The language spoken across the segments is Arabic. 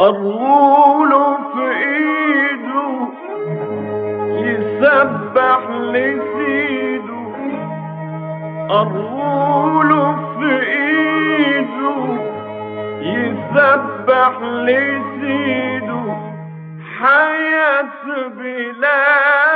الرول في إيده يسبح لسيده. الرول في إيده يسبح لسيده. حياة بلادنا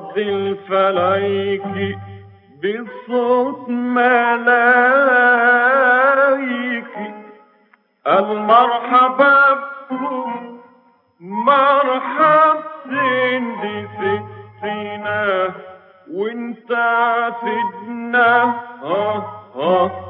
رد الفلايكي بصوت ملايكي المرحبا بكم مرحب سندي ستنا وانت سيدنا ها ها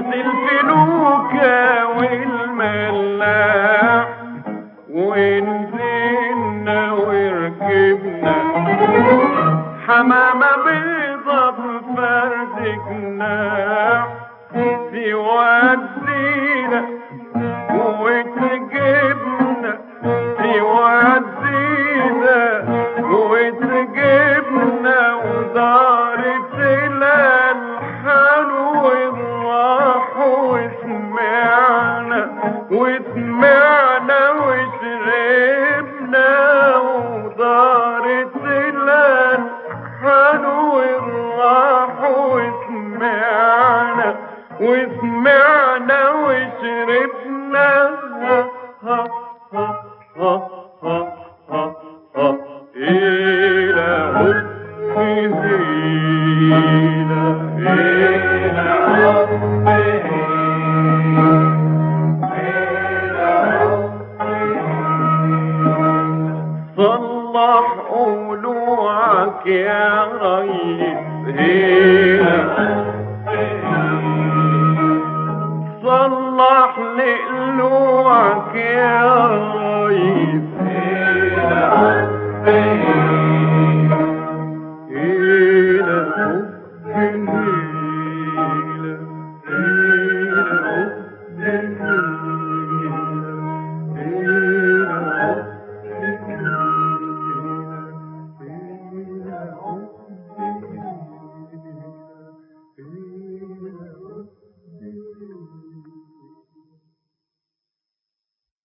جت الفلوكة والملاح ونزلنا وركبنا. حمامة بيضة بفرد جناح